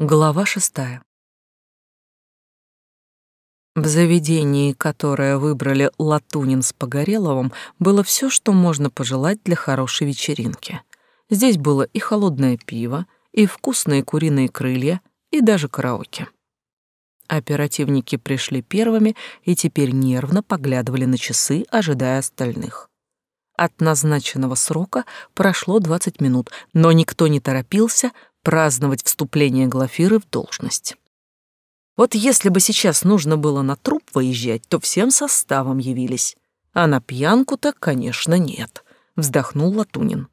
Глава шестая. В заведении, которое выбрали Латунин с Погореловым, было все, что можно пожелать для хорошей вечеринки. Здесь было и холодное пиво, и вкусные куриные крылья, и даже караоке. Оперативники пришли первыми и теперь нервно поглядывали на часы, ожидая остальных. От назначенного срока прошло 20 минут, но никто не торопился, праздновать вступление Глафиры в должность. Вот если бы сейчас нужно было на труп выезжать, то всем составом явились. А на пьянку-то, конечно, нет, вздохнул Латунин.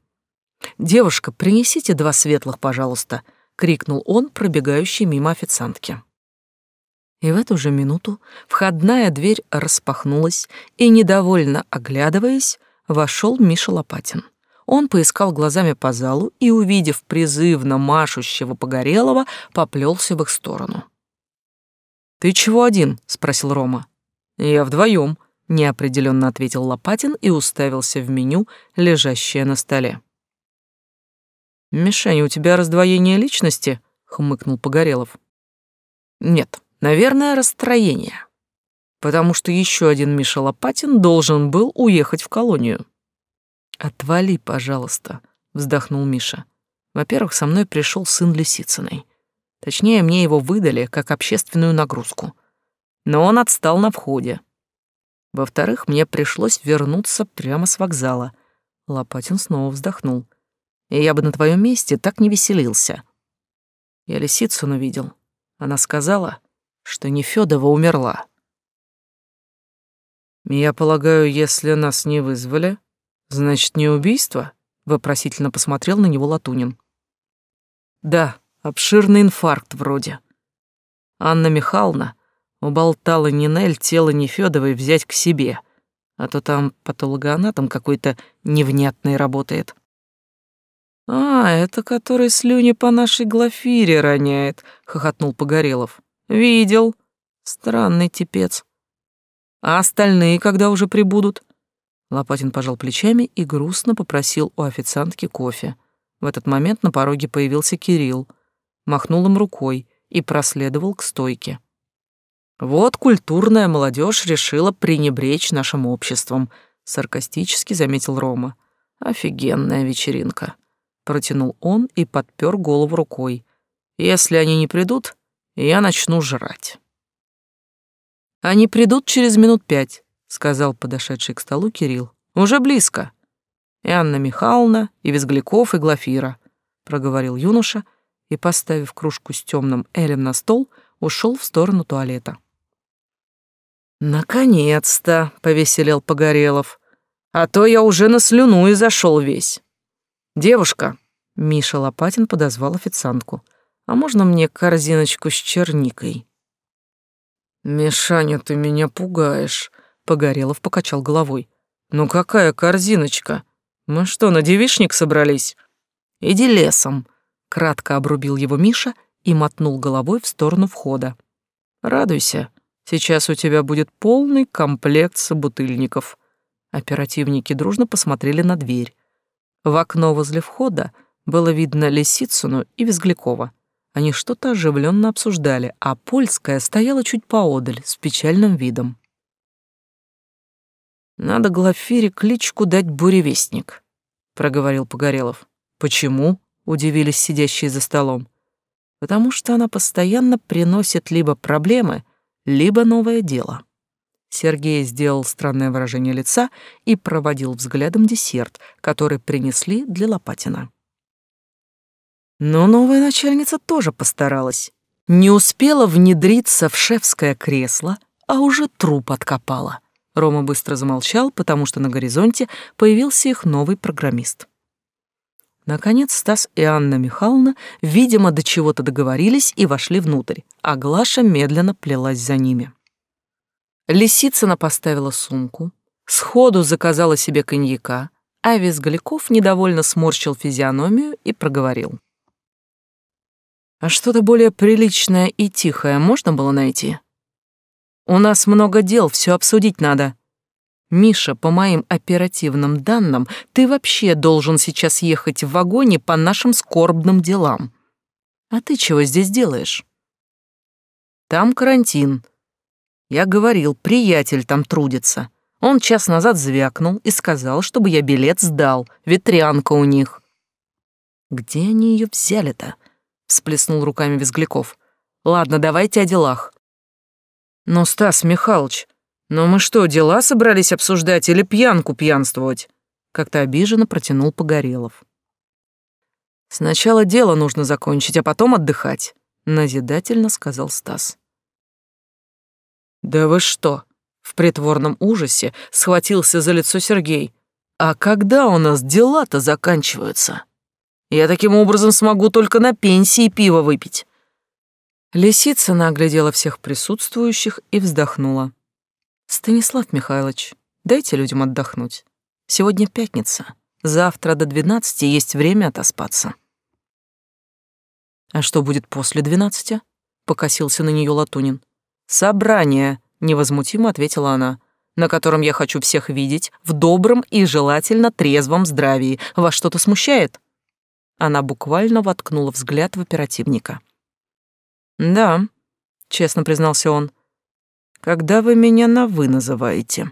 Девушка, принесите два светлых, пожалуйста, крикнул он, пробегающий мимо официантки. И в эту же минуту входная дверь распахнулась, и, недовольно оглядываясь, вошел Миша Лопатин. Он поискал глазами по залу и, увидев призывно машущего Погорелого, поплелся в их сторону. «Ты чего один?» — спросил Рома. «Я вдвоем», — неопределенно ответил Лопатин и уставился в меню, лежащее на столе. «Мишаня, у тебя раздвоение личности?» — хмыкнул Погорелов. «Нет, наверное, расстроение. Потому что еще один Миша Лопатин должен был уехать в колонию». «Отвали, пожалуйста», — вздохнул Миша. «Во-первых, со мной пришел сын Лисицыной. Точнее, мне его выдали как общественную нагрузку. Но он отстал на входе. Во-вторых, мне пришлось вернуться прямо с вокзала». Лопатин снова вздохнул. «И я бы на твоем месте так не веселился». Я Лисицыну видел. Она сказала, что Нефёдова умерла. «Я полагаю, если нас не вызвали, Значит, не убийство? Вопросительно посмотрел на него Латунин. Да, обширный инфаркт вроде. Анна Михайловна уболтала Нинель тело Нефёдовой взять к себе, а то там патологоанатом какой-то невнятный работает. «А, это который слюни по нашей Глафире роняет», — хохотнул Погорелов. «Видел. Странный типец. А остальные когда уже прибудут?» Лопатин пожал плечами и грустно попросил у официантки кофе. В этот момент на пороге появился Кирилл, махнул им рукой и проследовал к стойке. «Вот культурная молодежь решила пренебречь нашим обществом», — саркастически заметил Рома. «Офигенная вечеринка», — протянул он и подпер голову рукой. «Если они не придут, я начну жрать». «Они придут через минут пять», сказал подошедший к столу Кирилл. Уже близко. И Анна Михайловна, и Визгляков, и Глафира, проговорил юноша и, поставив кружку с темным элем на стол, ушел в сторону туалета. Наконец-то, повеселел Погорелов. А то я уже на слюну и зашел весь. Девушка, Миша Лопатин подозвал официантку. А можно мне корзиночку с черникой? Мишаня, ты меня пугаешь, Погорелов покачал головой. «Ну какая корзиночка? Мы что, на девишник собрались?» «Иди лесом», — кратко обрубил его Миша и мотнул головой в сторону входа. «Радуйся, сейчас у тебя будет полный комплект собутыльников». Оперативники дружно посмотрели на дверь. В окно возле входа было видно Лисицыну и Визглякова. Они что-то оживленно обсуждали, а Польская стояла чуть поодаль с печальным видом. Надо Глафире кличку дать Буревестник, проговорил Погорелов. Почему? удивились сидящие за столом. Потому что она постоянно приносит либо проблемы, либо новое дело. Сергей сделал странное выражение лица и проводил взглядом десерт, который принесли для Лопатина. Но новая начальница тоже постаралась. Не успела внедриться в шефское кресло, а уже труп откопала. Рома быстро замолчал, потому что на горизонте появился их новый программист. Наконец Стас и Анна Михайловна, видимо, до чего-то договорились и вошли внутрь, а Глаша медленно плелась за ними. Лисицына поставила сумку, сходу заказала себе коньяка, а Визгаляков недовольно сморщил физиономию и проговорил. «А что-то более приличное и тихое можно было найти?» У нас много дел, все обсудить надо. Миша, по моим оперативным данным, ты вообще должен сейчас ехать в вагоне по нашим скорбным делам. А ты чего здесь делаешь? Там карантин. Я говорил, приятель там трудится. Он час назад звякнул и сказал, чтобы я билет сдал. Ветрянка у них. Где они ее взяли-то? Всплеснул руками Визгляков. Ладно, давайте о делах. Но, Стас Михайлович, но мы что, дела собрались обсуждать или пьянку пьянствовать? Как-то обиженно протянул Погорелов. Сначала дело нужно закончить, а потом отдыхать, назидательно сказал Стас. Да вы что? В притворном ужасе схватился за лицо Сергей. А когда у нас дела-то заканчиваются? Я таким образом смогу только на пенсии пиво выпить. Лисица наглядела всех присутствующих и вздохнула. «Станислав Михайлович, дайте людям отдохнуть. Сегодня пятница. Завтра до двенадцати есть время отоспаться». «А что будет после двенадцати?» — покосился на нее Латунин. «Собрание», — невозмутимо ответила она, «на котором я хочу всех видеть в добром и желательно трезвом здравии. Вас что-то смущает?» Она буквально воткнула взгляд в оперативника. «Да», — честно признался он. «Когда вы меня на «вы» называете?»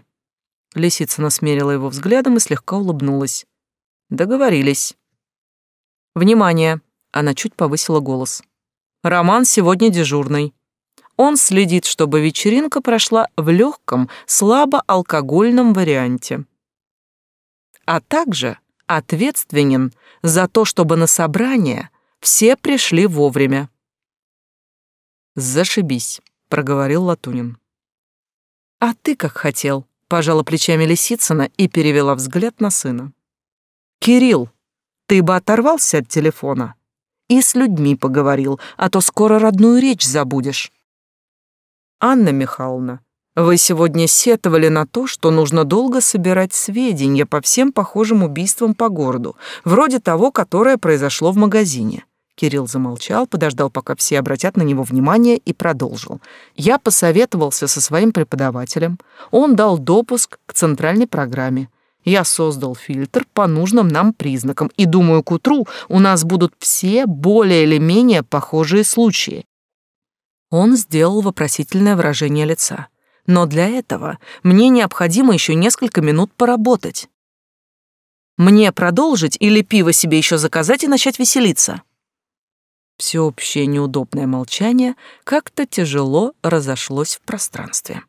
Лисицына смерила его взглядом и слегка улыбнулась. «Договорились». «Внимание!» — она чуть повысила голос. «Роман сегодня дежурный. Он следит, чтобы вечеринка прошла в легком, слабоалкогольном варианте. А также ответственен за то, чтобы на собрание все пришли вовремя. «Зашибись», — проговорил Латунин. «А ты как хотел», — пожала плечами Лисицына и перевела взгляд на сына. «Кирилл, ты бы оторвался от телефона и с людьми поговорил, а то скоро родную речь забудешь». «Анна Михайловна, вы сегодня сетовали на то, что нужно долго собирать сведения по всем похожим убийствам по городу, вроде того, которое произошло в магазине. Кирилл замолчал, подождал, пока все обратят на него внимание, и продолжил. «Я посоветовался со своим преподавателем. Он дал допуск к центральной программе. Я создал фильтр по нужным нам признакам, и думаю, к утру у нас будут все более или менее похожие случаи». Он сделал вопросительное выражение лица. «Но для этого мне необходимо еще несколько минут поработать. Мне продолжить или пиво себе еще заказать и начать веселиться?» Всеобщее неудобное молчание как-то тяжело разошлось в пространстве.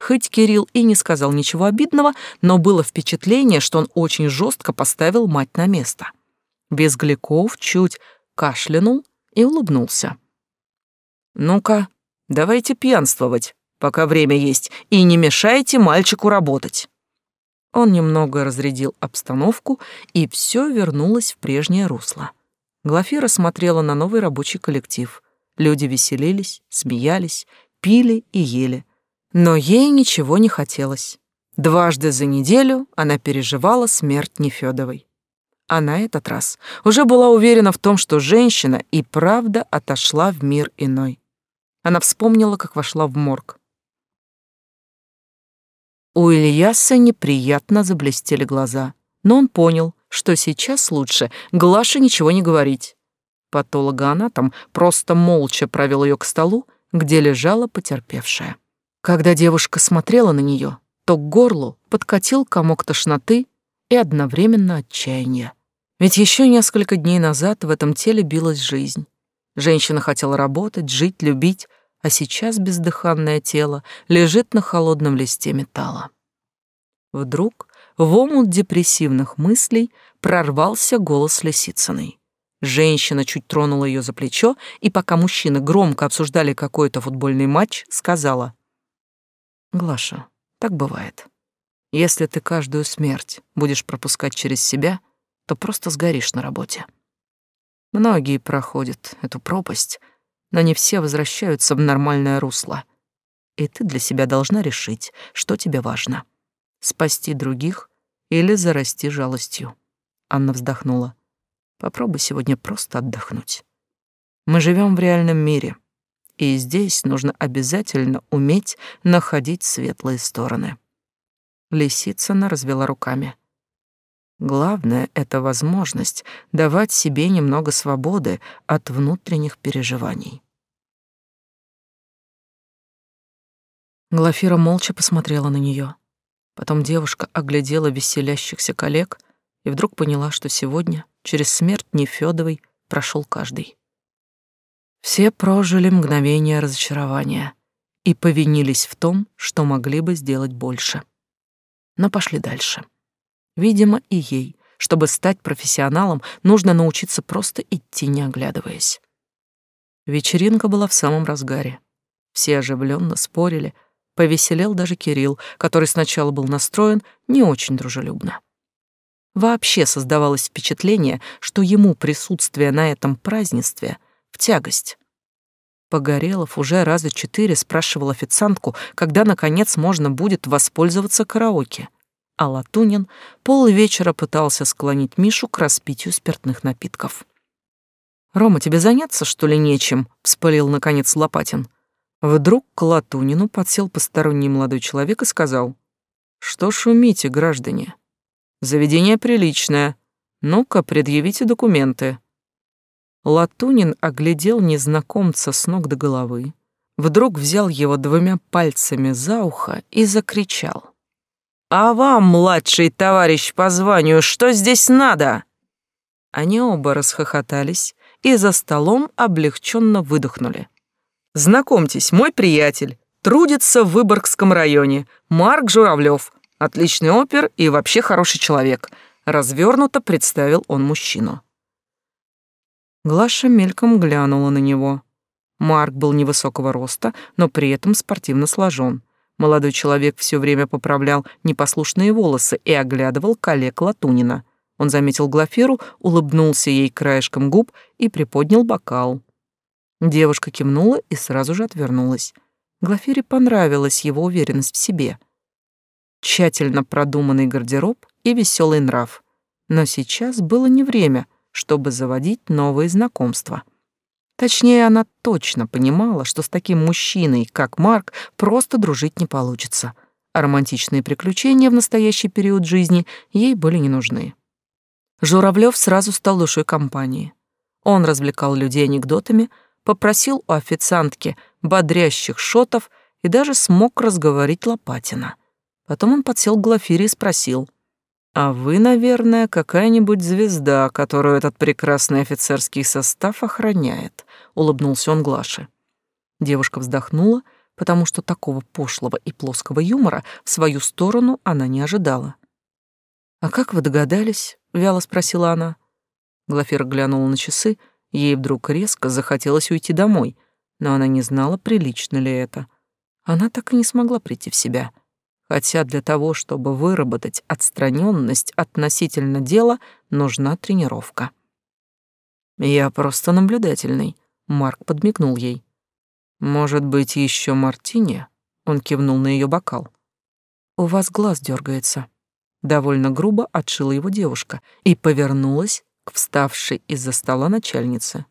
Хоть Кирилл и не сказал ничего обидного, но было впечатление, что он очень жестко поставил мать на место. Безгляков чуть кашлянул и улыбнулся. «Ну-ка, давайте пьянствовать, пока время есть, и не мешайте мальчику работать». Он немного разрядил обстановку, и все вернулось в прежнее русло. Глафира смотрела на новый рабочий коллектив. Люди веселились, смеялись, пили и ели. Но ей ничего не хотелось. Дважды за неделю она переживала смерть Нефёдовой. А на этот раз уже была уверена в том, что женщина и правда отошла в мир иной. Она вспомнила, как вошла в морг. У Ильяса неприятно заблестели глаза, но он понял, что сейчас лучше Глаше ничего не говорить. Патологоанатом просто молча провел ее к столу, где лежала потерпевшая. Когда девушка смотрела на нее, то к горлу подкатил комок тошноты и одновременно отчаяния. Ведь еще несколько дней назад в этом теле билась жизнь. Женщина хотела работать, жить, любить, а сейчас бездыханное тело лежит на холодном листе металла. Вдруг в омут депрессивных мыслей прорвался голос Лисицыной. Женщина чуть тронула ее за плечо, и пока мужчины громко обсуждали какой-то футбольный матч, сказала. «Глаша, так бывает. Если ты каждую смерть будешь пропускать через себя, то просто сгоришь на работе. Многие проходят эту пропасть, но не все возвращаются в нормальное русло. И ты для себя должна решить, что тебе важно спасти других или зарасти жалостью. Анна вздохнула. Попробуй сегодня просто отдохнуть. Мы живем в реальном мире, и здесь нужно обязательно уметь находить светлые стороны. Лисицына развела руками. Главное — это возможность давать себе немного свободы от внутренних переживаний. Глафира молча посмотрела на нее. Потом девушка оглядела веселящихся коллег и вдруг поняла, что сегодня через смерть Нефёдовой прошел каждый. Все прожили мгновение разочарования и повинились в том, что могли бы сделать больше. Но пошли дальше. Видимо, и ей, чтобы стать профессионалом, нужно научиться просто идти, не оглядываясь. Вечеринка была в самом разгаре. Все оживленно спорили, повеселел даже Кирилл, который сначала был настроен не очень дружелюбно. Вообще создавалось впечатление, что ему присутствие на этом празднестве в тягость. Погорелов уже раза четыре спрашивал официантку, когда, наконец, можно будет воспользоваться караоке а Латунин полвечера пытался склонить Мишу к распитию спиртных напитков. «Рома, тебе заняться, что ли, нечем?» — вспылил, наконец, Лопатин. Вдруг к Латунину подсел посторонний молодой человек и сказал, «Что шумите, граждане? Заведение приличное. Ну-ка, предъявите документы». Латунин оглядел незнакомца с ног до головы, вдруг взял его двумя пальцами за ухо и закричал. «А вам, младший товарищ по званию, что здесь надо?» Они оба расхохотались и за столом облегченно выдохнули. «Знакомьтесь, мой приятель, трудится в Выборгском районе, Марк Журавлев, отличный опер и вообще хороший человек», развернуто представил он мужчину. Глаша мельком глянула на него. Марк был невысокого роста, но при этом спортивно сложен. Молодой человек все время поправлял непослушные волосы и оглядывал коллег Латунина. Он заметил Глафиру, улыбнулся ей краешком губ и приподнял бокал. Девушка кивнула и сразу же отвернулась. Глафире понравилась его уверенность в себе. Тщательно продуманный гардероб и веселый нрав. Но сейчас было не время, чтобы заводить новые знакомства. Точнее, она точно понимала, что с таким мужчиной, как Марк, просто дружить не получится, а романтичные приключения в настоящий период жизни ей были не нужны. Журавлев сразу стал душой компании. Он развлекал людей анекдотами, попросил у официантки бодрящих шотов и даже смог разговорить Лопатина. Потом он подсел к Глафире и спросил — а вы, наверное, какая-нибудь звезда, которую этот прекрасный офицерский состав охраняет, улыбнулся он Глаше. Девушка вздохнула, потому что такого пошлого и плоского юмора в свою сторону она не ожидала. «А как вы догадались?» — вяло спросила она. Глафира глянула на часы, ей вдруг резко захотелось уйти домой, но она не знала, прилично ли это. Она так и не смогла прийти в себя — хотя для того, чтобы выработать отстраненность относительно дела, нужна тренировка. «Я просто наблюдательный», — Марк подмигнул ей. «Может быть, еще мартини?» — он кивнул на ее бокал. «У вас глаз дергается». Довольно грубо отшила его девушка и повернулась к вставшей из-за стола начальнице.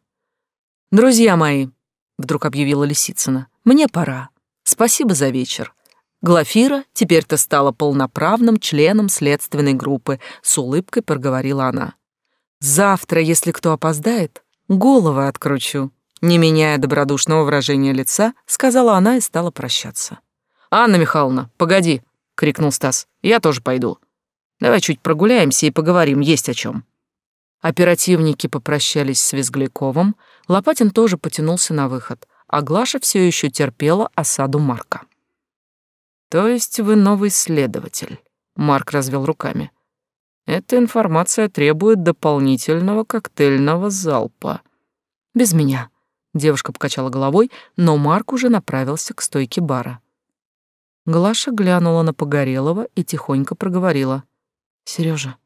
«Друзья мои», — вдруг объявила Лисицына, — «мне пора. Спасибо за вечер. Глафира теперь-то стала полноправным членом следственной группы, с улыбкой проговорила она. Завтра, если кто опоздает, головы откручу. Не меняя добродушного выражения лица, сказала она и стала прощаться. «Анна Михайловна, погоди!» — крикнул Стас. «Я тоже пойду. Давай чуть прогуляемся и поговорим, есть о чем. Оперативники попрощались с Визгляковым, Лопатин тоже потянулся на выход, а Глаша все еще терпела осаду Марка. То есть вы новый следователь? Марк развел руками. Эта информация требует дополнительного коктейльного залпа. Без меня. Девушка покачала головой, но Марк уже направился к стойке бара. Глаша глянула на Погорелова и тихонько проговорила. «Серёжа,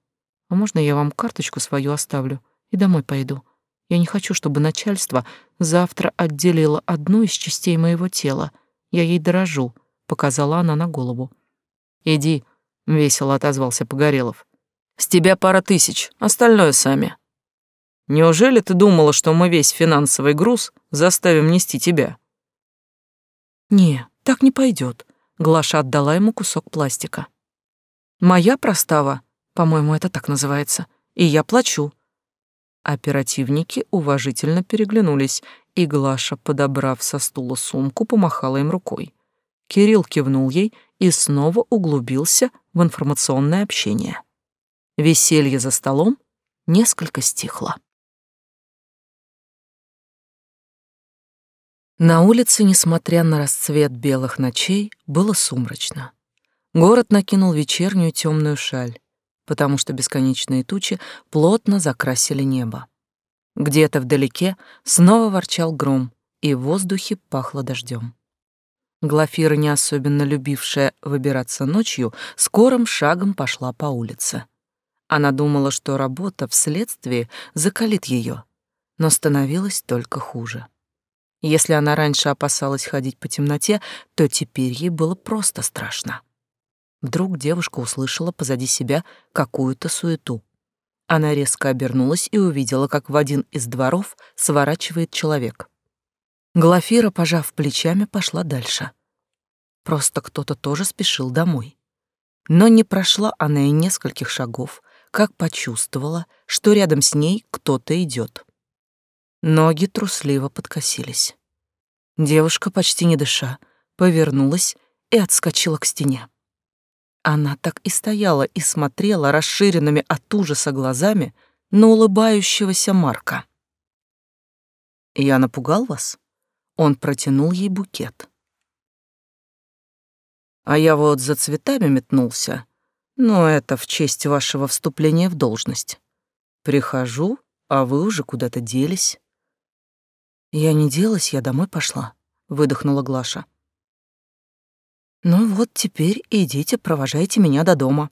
а можно я вам карточку свою оставлю и домой пойду? Я не хочу, чтобы начальство завтра отделило одну из частей моего тела. Я ей дорожу показала она на голову. Иди, весело отозвался Погорелов. С тебя пара тысяч, остальное сами. Неужели ты думала, что мы весь финансовый груз заставим нести тебя? Не, так не пойдет. Глаша отдала ему кусок пластика. Моя простава По-моему, это так называется. И я плачу. Оперативники уважительно переглянулись, и Глаша, подобрав со стула сумку, помахала им рукой. Кирилл кивнул ей и снова углубился в информационное общение. Веселье за столом несколько стихло. На улице, несмотря на расцвет белых ночей, было сумрачно. Город накинул вечернюю темную шаль, потому что бесконечные тучи плотно закрасили небо. Где-то вдалеке снова ворчал гром, и в воздухе пахло дождем. Глафира, не особенно любившая выбираться ночью, скорым шагом пошла по улице. Она думала, что работа вследствие закалит ее, но становилось только хуже. Если она раньше опасалась ходить по темноте, то теперь ей было просто страшно. Вдруг девушка услышала позади себя какую-то суету. Она резко обернулась и увидела, как в один из дворов сворачивает человек. Глафира, пожав плечами, пошла дальше. Просто кто-то тоже спешил домой. Но не прошла она и нескольких шагов, как почувствовала, что рядом с ней кто-то идет. Ноги трусливо подкосились. Девушка, почти не дыша, повернулась и отскочила к стене. Она так и стояла и смотрела расширенными от ужаса глазами на улыбающегося Марка. «Я напугал вас?» Он протянул ей букет. «А я вот за цветами метнулся, но это в честь вашего вступления в должность. Прихожу, а вы уже куда-то делись». Я не делась, я домой пошла, выдохнула Глаша. Ну вот теперь идите, провожайте меня до дома.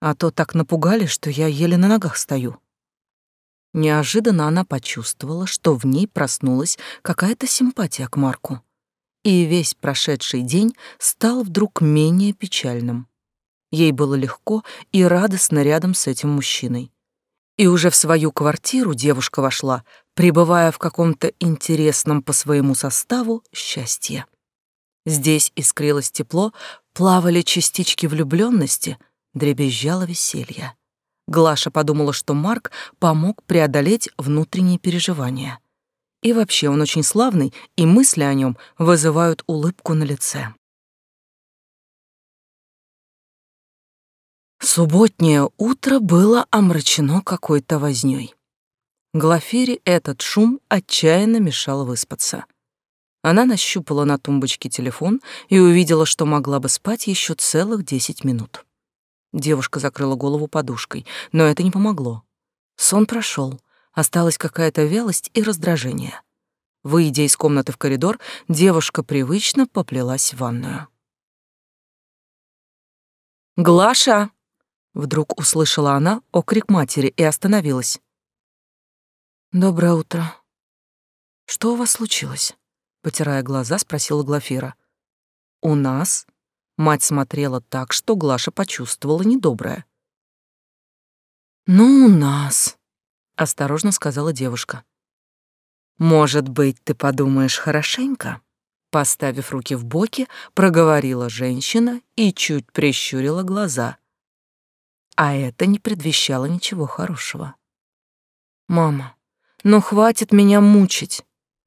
А то так напугали, что я еле на ногах стою. Неожиданно она почувствовала, что в ней проснулась какая-то симпатия к Марку. И весь прошедший день стал вдруг менее печальным. Ей было легко и радостно рядом с этим мужчиной. И уже в свою квартиру девушка вошла, пребывая в каком-то интересном по своему составу счастье. Здесь искрилось тепло, плавали частички влюбленности, дребезжало веселье. Глаша подумала, что Марк помог преодолеть внутренние переживания. И вообще он очень славный, и мысли о нем вызывают улыбку на лице. Субботнее утро было омрачено какой-то вознёй. Глафире этот шум отчаянно мешал выспаться. Она нащупала на тумбочке телефон и увидела, что могла бы спать еще целых десять минут. Девушка закрыла голову подушкой, но это не помогло. Сон прошел, осталась какая-то вялость и раздражение. Выйдя из комнаты в коридор, девушка привычно поплелась в ванную. «Глаша!» Вдруг услышала она окрик матери и остановилась. «Доброе утро. Что у вас случилось?» Потирая глаза, спросила Глафира. «У нас?» Мать смотрела так, что Глаша почувствовала недоброе. «Ну, у нас», — осторожно сказала девушка. «Может быть, ты подумаешь хорошенько?» Поставив руки в боки, проговорила женщина и чуть прищурила глаза — а это не предвещало ничего хорошего. «Мама, ну хватит меня мучить.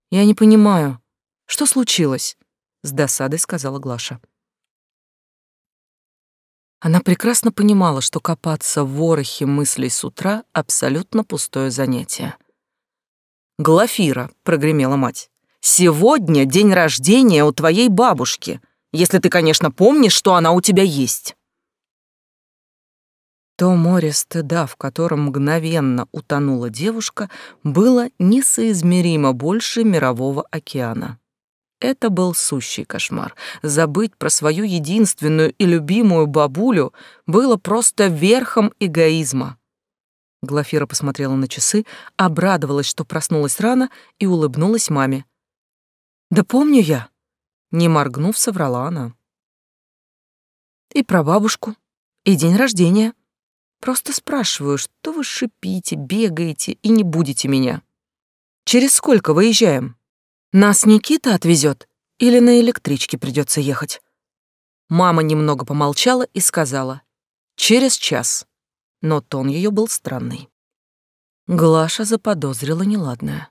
Я не понимаю, что случилось?» — с досадой сказала Глаша. Она прекрасно понимала, что копаться в ворохе мыслей с утра — абсолютно пустое занятие. «Глафира», — прогремела мать, — «сегодня день рождения у твоей бабушки, если ты, конечно, помнишь, что она у тебя есть». То море стыда, в котором мгновенно утонула девушка, было несоизмеримо больше мирового океана. Это был сущий кошмар. Забыть про свою единственную и любимую бабулю было просто верхом эгоизма. Глафира посмотрела на часы, обрадовалась, что проснулась рано, и улыбнулась маме. «Да помню я!» Не моргнув, соврала она. «И про бабушку, и день рождения». Просто спрашиваю, что вы шипите, бегаете и не будете меня? Через сколько выезжаем? Нас Никита отвезет или на электричке придется ехать? Мама немного помолчала и сказала. Через час. но тон ее был странный. Глаша заподозрила неладное.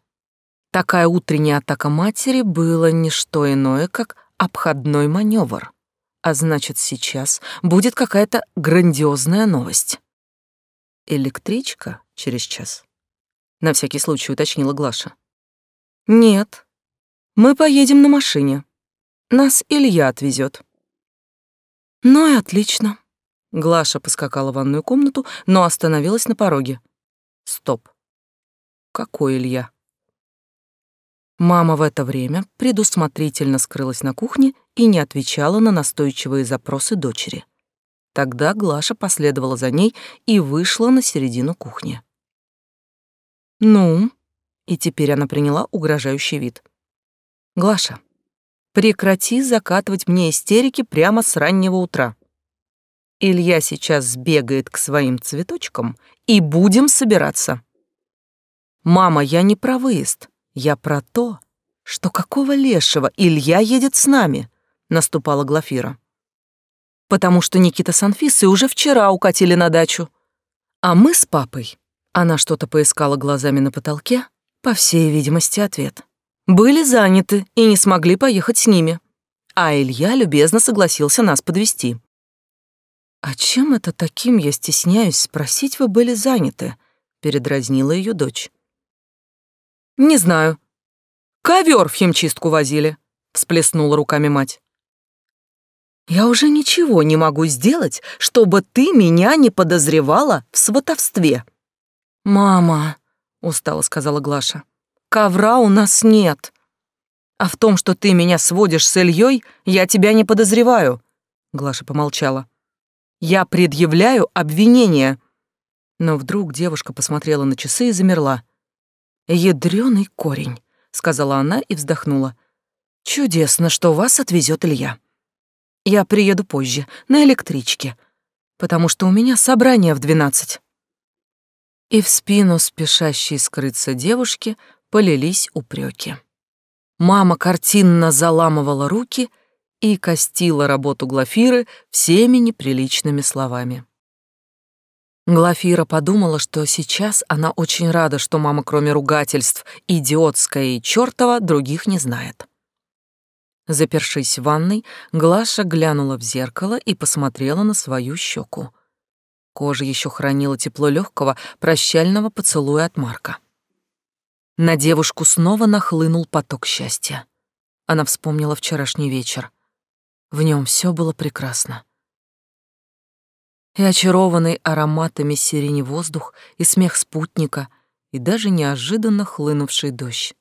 Такая утренняя атака матери была не что иное, как обходной маневр. А значит, сейчас будет какая-то грандиозная новость. Электричка через час. На всякий случай уточнила Глаша. Нет. Мы поедем на машине. Нас Илья отвезет. Ну и отлично. Глаша поскакала в ванную комнату, но остановилась на пороге. Стоп. Какой Илья? Мама в это время предусмотрительно скрылась на кухне и не отвечала на настойчивые запросы дочери. Тогда Глаша последовала за ней и вышла на середину кухни. «Ну?» И теперь она приняла угрожающий вид. «Глаша, прекрати закатывать мне истерики прямо с раннего утра. Илья сейчас сбегает к своим цветочкам, и будем собираться. Мама, я не про выезд, я про то, что какого лешего Илья едет с нами, наступала Глафира. Потому что Никита с Анфисой уже вчера укатили на дачу. А мы с папой, она что-то поискала глазами на потолке, по всей видимости, ответ. Были заняты и не смогли поехать с ними. А Илья любезно согласился нас подвести. «А чем это таким, я стесняюсь спросить, вы были заняты?» — передразнила ее дочь. «Не знаю. Ковер в химчистку возили», — всплеснула руками мать. «Я уже ничего не могу сделать, чтобы ты меня не подозревала в сватовстве». «Мама», — устало сказала Глаша, — «ковра у нас нет. А в том, что ты меня сводишь с Ильей, я тебя не подозреваю», — Глаша помолчала. Я предъявляю обвинение. Но вдруг девушка посмотрела на часы и замерла. Ядрёный корень, сказала она и вздохнула. Чудесно, что вас отвезет Илья. Я приеду позже, на электричке, потому что у меня собрание в двенадцать. И в спину спешащей скрыться девушки полились упреки. Мама картинно заламывала руки — и костила работу Глафиры всеми неприличными словами. Глафира подумала, что сейчас она очень рада, что мама, кроме ругательств, идиотская и чёртова, других не знает. Запершись в ванной, Глаша глянула в зеркало и посмотрела на свою щеку. Кожа еще хранила тепло легкого прощального поцелуя от Марка. На девушку снова нахлынул поток счастья. Она вспомнила вчерашний вечер. В нем все было прекрасно. И очарованный ароматами сирени воздух, и смех спутника, и даже неожиданно хлынувший дождь.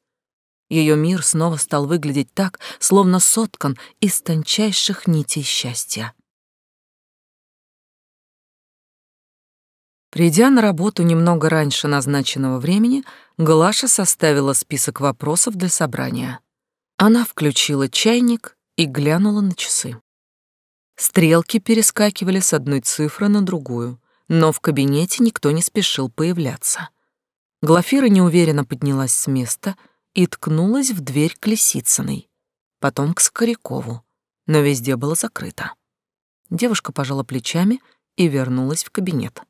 Ее мир снова стал выглядеть так, словно соткан из тончайших нитей счастья. Придя на работу немного раньше назначенного времени, Глаша составила список вопросов для собрания. Она включила чайник и глянула на часы. Стрелки перескакивали с одной цифры на другую, но в кабинете никто не спешил появляться. Глафира неуверенно поднялась с места и ткнулась в дверь к Лисицыной, потом к Скорякову, но везде было закрыто. Девушка пожала плечами и вернулась в кабинет.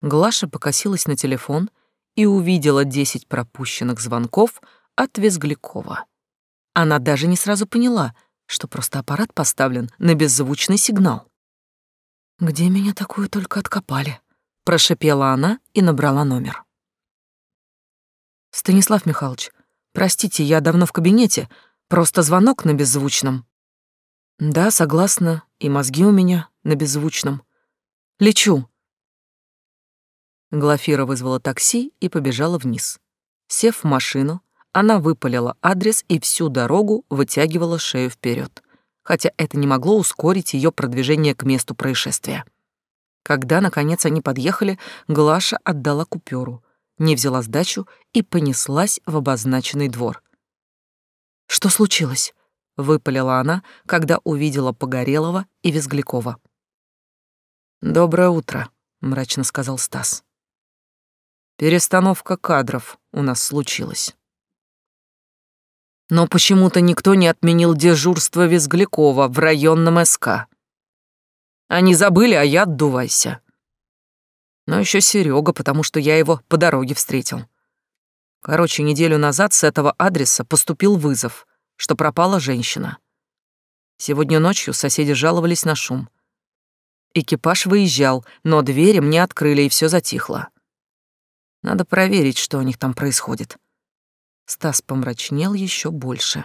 Глаша покосилась на телефон и увидела десять пропущенных звонков от Визглякова. Она даже не сразу поняла, что просто аппарат поставлен на беззвучный сигнал. «Где меня такую только откопали?» — прошипела она и набрала номер. «Станислав Михайлович, простите, я давно в кабинете, просто звонок на беззвучном». «Да, согласна, и мозги у меня на беззвучном. Лечу». Глафира вызвала такси и побежала вниз. Сев в машину, она выпалила адрес и всю дорогу вытягивала шею вперед, хотя это не могло ускорить ее продвижение к месту происшествия. Когда, наконец, они подъехали, Глаша отдала купюру, не взяла сдачу и понеслась в обозначенный двор. «Что случилось?» — выпалила она, когда увидела Погорелова и Визглякова. «Доброе утро», — мрачно сказал Стас. «Перестановка кадров у нас случилась». Но почему-то никто не отменил дежурство Визглякова в районном СК. Они забыли, а я отдувайся. Но еще Серега, потому что я его по дороге встретил. Короче, неделю назад с этого адреса поступил вызов, что пропала женщина. Сегодня ночью соседи жаловались на шум. Экипаж выезжал, но двери мне открыли, и все затихло. Надо проверить, что у них там происходит. Стас помрачнел еще больше.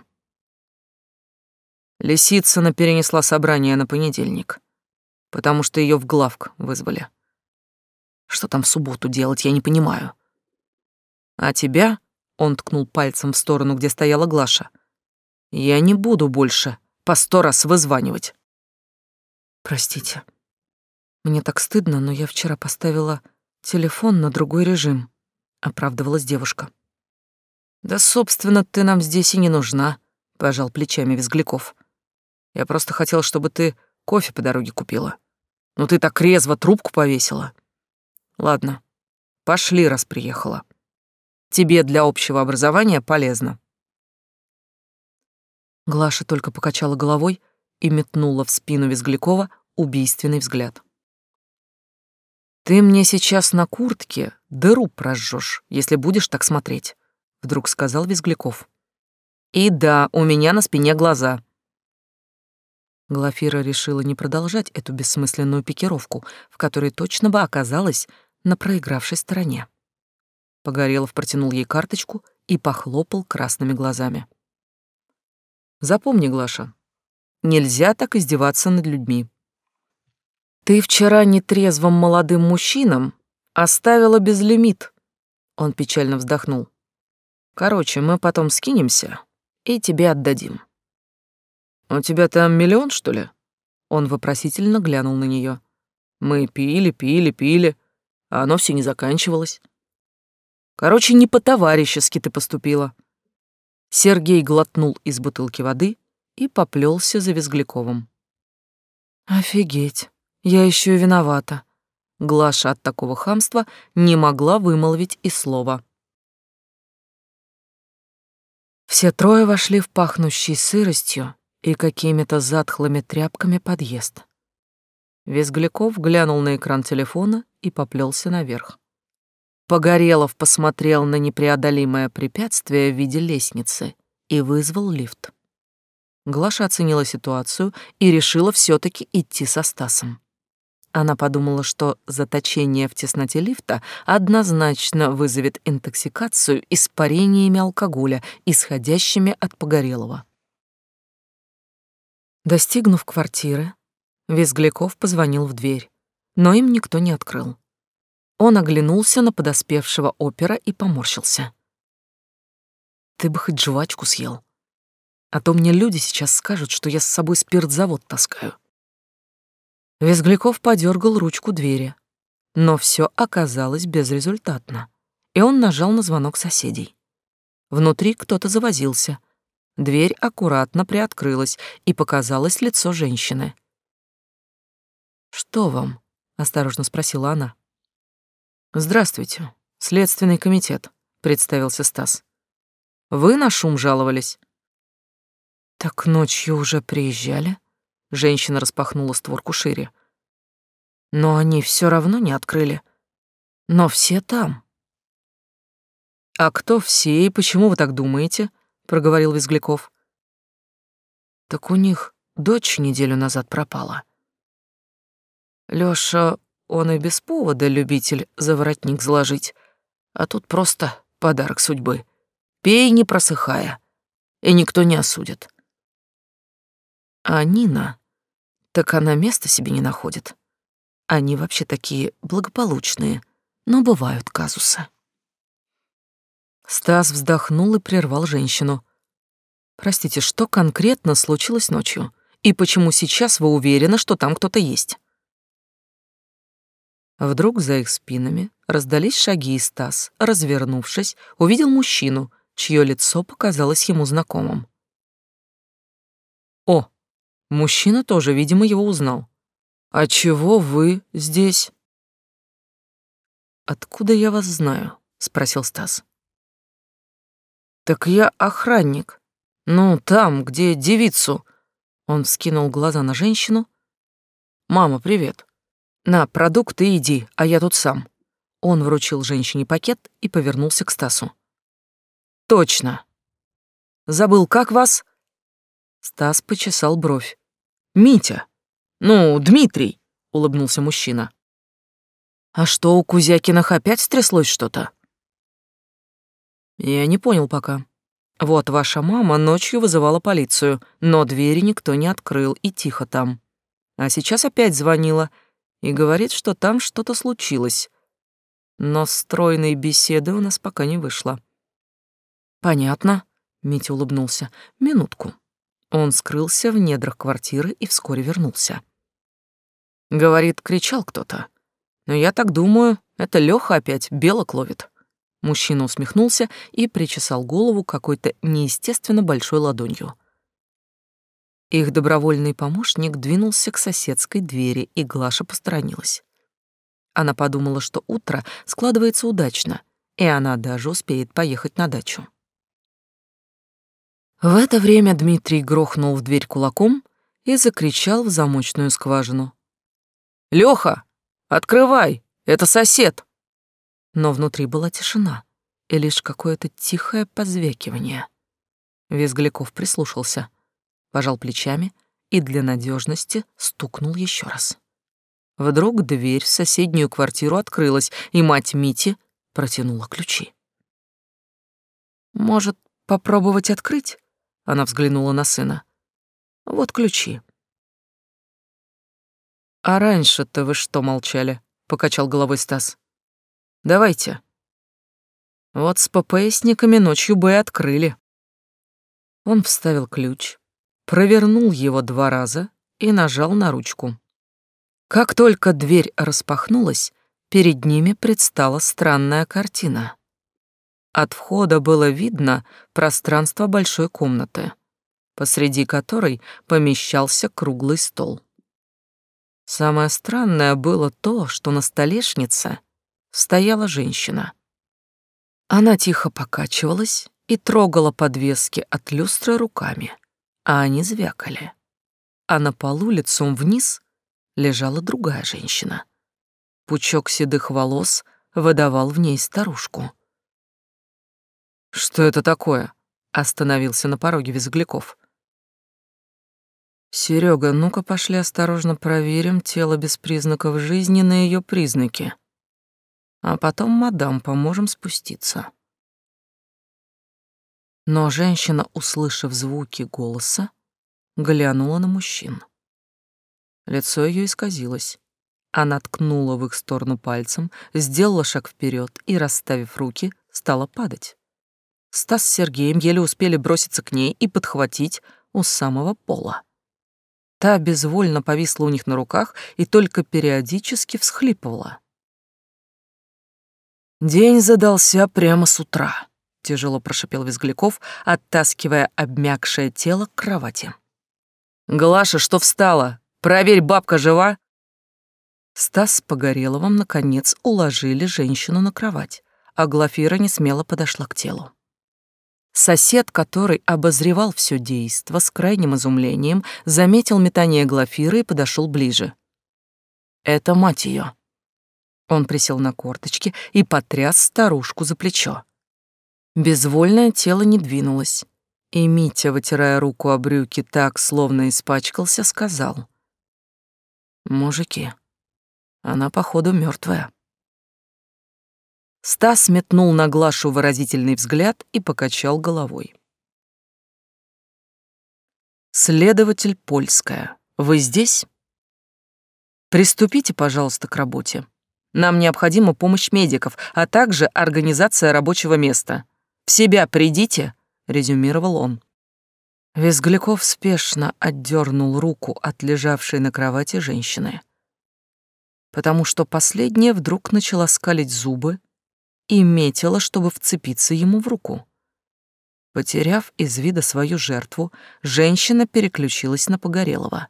Лисицына перенесла собрание на понедельник, потому что ее в главк вызвали. Что там в субботу делать, я не понимаю. А тебя, он ткнул пальцем в сторону, где стояла Глаша, я не буду больше по сто раз вызванивать. Простите. Мне так стыдно, но я вчера поставила телефон на другой режим, оправдывалась девушка. Да, собственно, ты нам здесь и не нужна, пожал плечами Визгляков. Я просто хотел, чтобы ты кофе по дороге купила. Но ты так резво трубку повесила. Ладно, пошли, раз приехала. Тебе для общего образования полезно. Глаша только покачала головой и метнула в спину Визглякова убийственный взгляд. «Ты мне сейчас на куртке дыру прожжешь, если будешь так смотреть», — вдруг сказал Визгляков. «И да, у меня на спине глаза». Глафира решила не продолжать эту бессмысленную пикировку, в которой точно бы оказалась на проигравшей стороне. Погорелов протянул ей карточку и похлопал красными глазами. «Запомни, Глаша, нельзя так издеваться над людьми. Ты вчера нетрезвым молодым мужчинам оставила безлимит. Он печально вздохнул. Короче, мы потом скинемся и тебе отдадим. У тебя там миллион, что ли? Он вопросительно глянул на нее. Мы пили, пили, пили, а оно все не заканчивалось. Короче, не по-товарищески ты поступила. Сергей глотнул из бутылки воды и поплелся за Визгляковым. Офигеть. Я еще и виновата. Глаша от такого хамства не могла вымолвить и слова. Все трое вошли в пахнущий сыростью и какими-то затхлыми тряпками подъезд. Визгляков глянул на экран телефона и поплелся наверх. Погорелов посмотрел на непреодолимое препятствие в виде лестницы и вызвал лифт. Глаша оценила ситуацию и решила все таки идти со Стасом. Она подумала, что заточение в тесноте лифта однозначно вызовет интоксикацию испарениями алкоголя, исходящими от Погорелого. Достигнув квартиры, Визгляков позвонил в дверь, но им никто не открыл. Он оглянулся на подоспевшего опера и поморщился. «Ты бы хоть жвачку съел, а то мне люди сейчас скажут, что я с собой спиртзавод таскаю». Визгляков подергал ручку двери, но все оказалось безрезультатно, и он нажал на звонок соседей. Внутри кто-то завозился. Дверь аккуратно приоткрылась, и показалось лицо женщины. «Что вам?» — осторожно спросила она. «Здравствуйте, Следственный комитет», — представился Стас. «Вы на шум жаловались?» «Так ночью уже приезжали?» Женщина распахнула створку шире. Но они все равно не открыли. Но все там. А кто все и почему вы так думаете? проговорил Визгляков. Так у них дочь неделю назад пропала. Лёша, он и без повода любитель за воротник заложить, а тут просто подарок судьбы. Пей, не просыхая, и никто не осудит. А Нина так она места себе не находит. Они вообще такие благополучные, но бывают казусы. Стас вздохнул и прервал женщину. Простите, что конкретно случилось ночью? И почему сейчас вы уверены, что там кто-то есть? Вдруг за их спинами раздались шаги, и Стас, развернувшись, увидел мужчину, чье лицо показалось ему знакомым. О, Мужчина тоже, видимо, его узнал. «А чего вы здесь?» «Откуда я вас знаю?» — спросил Стас. «Так я охранник. Ну, там, где девицу...» Он вскинул глаза на женщину. «Мама, привет. На, продукты иди, а я тут сам. Он вручил женщине пакет и повернулся к Стасу. Точно. Забыл, как вас? Стас почесал бровь. Митя. Ну, Дмитрий, улыбнулся мужчина. А что, у Кузякиных опять стряслось что-то? Я не понял пока. Вот ваша мама ночью вызывала полицию, но двери никто не открыл, и тихо там. А сейчас опять звонила и говорит, что там что-то случилось. Но стройной беседы у нас пока не вышло. Понятно, Митя улыбнулся. Минутку. Он скрылся в недрах квартиры и вскоре вернулся. Говорит, кричал кто-то. Но я так думаю, это Лёха опять белок ловит. Мужчина усмехнулся и причесал голову какой-то неестественно большой ладонью. Их добровольный помощник двинулся к соседской двери, и Глаша посторонилась. Она подумала, что утро складывается удачно, и она даже успеет поехать на дачу. В это время Дмитрий грохнул в дверь кулаком и закричал в замочную скважину. «Лёха, открывай! Это сосед!» Но внутри была тишина и лишь какое-то тихое позвякивание. Визгляков прислушался, пожал плечами и для надежности стукнул еще раз. Вдруг дверь в соседнюю квартиру открылась, и мать Мити протянула ключи. «Может, попробовать открыть?» Она взглянула на сына. Вот ключи. А раньше-то вы что молчали? Покачал головой Стас. Давайте. Вот с ППСниками ночью бы и открыли. Он вставил ключ, провернул его два раза и нажал на ручку. Как только дверь распахнулась, перед ними предстала странная картина. От входа было видно пространство большой комнаты, посреди которой помещался круглый стол. Самое странное было то, что на столешнице стояла женщина. Она тихо покачивалась и трогала подвески от люстры руками, а они звякали. А на полу лицом вниз лежала другая женщина. Пучок седых волос выдавал в ней старушку. «Что это такое?» — остановился на пороге Визгляков. «Серега, ну-ка пошли осторожно проверим тело без признаков жизни на ее признаки. А потом, мадам, поможем спуститься». Но женщина, услышав звуки голоса, глянула на мужчин. Лицо ее исказилось. Она ткнула в их сторону пальцем, сделала шаг вперед и, расставив руки, стала падать. Стас с Сергеем еле успели броситься к ней и подхватить у самого пола. Та безвольно повисла у них на руках и только периодически всхлипывала. День задался прямо с утра, тяжело прошипел Визгляков, оттаскивая обмякшее тело к кровати. Глаша, что встала? Проверь, бабка жива? Стас с Погореловым наконец уложили женщину на кровать, а Глафира не смело подошла к телу. Сосед, который обозревал все действо с крайним изумлением, заметил метание Глафиры и подошел ближе. «Это мать ее. Он присел на корточки и потряс старушку за плечо. Безвольное тело не двинулось, и Митя, вытирая руку о брюки так, словно испачкался, сказал. «Мужики, она, походу, мертвая. Стас метнул на Глашу выразительный взгляд и покачал головой. «Следователь Польская, вы здесь? Приступите, пожалуйста, к работе. Нам необходима помощь медиков, а также организация рабочего места. В себя придите», — резюмировал он. Визгляков спешно отдернул руку от лежавшей на кровати женщины, потому что последняя вдруг начала скалить зубы и метила, чтобы вцепиться ему в руку. Потеряв из вида свою жертву, женщина переключилась на Погорелова.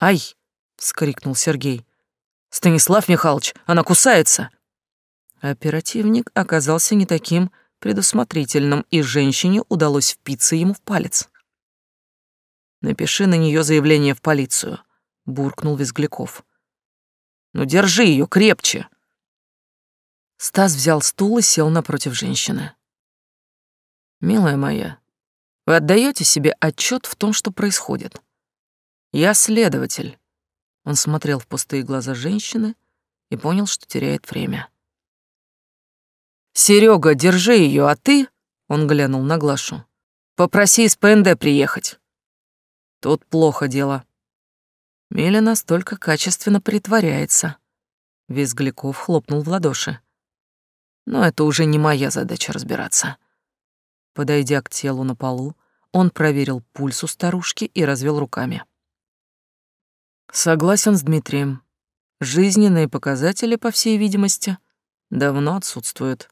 «Ай!» — вскрикнул Сергей. «Станислав Михайлович, она кусается!» Оперативник оказался не таким предусмотрительным, и женщине удалось впиться ему в палец. «Напиши на нее заявление в полицию», — буркнул Визгляков. Ну, держи ее крепче!» Стас взял стул и сел напротив женщины. «Милая моя, вы отдаете себе отчет в том, что происходит? Я следователь». Он смотрел в пустые глаза женщины и понял, что теряет время. Серега, держи ее, а ты, он глянул на Глашу, попроси из ПНД приехать. Тут плохо дело. Миля настолько качественно притворяется. Визгляков хлопнул в ладоши. Но это уже не моя задача разбираться. Подойдя к телу на полу, он проверил пульс у старушки и развел руками. Согласен с Дмитрием. Жизненные показатели, по всей видимости, давно отсутствуют.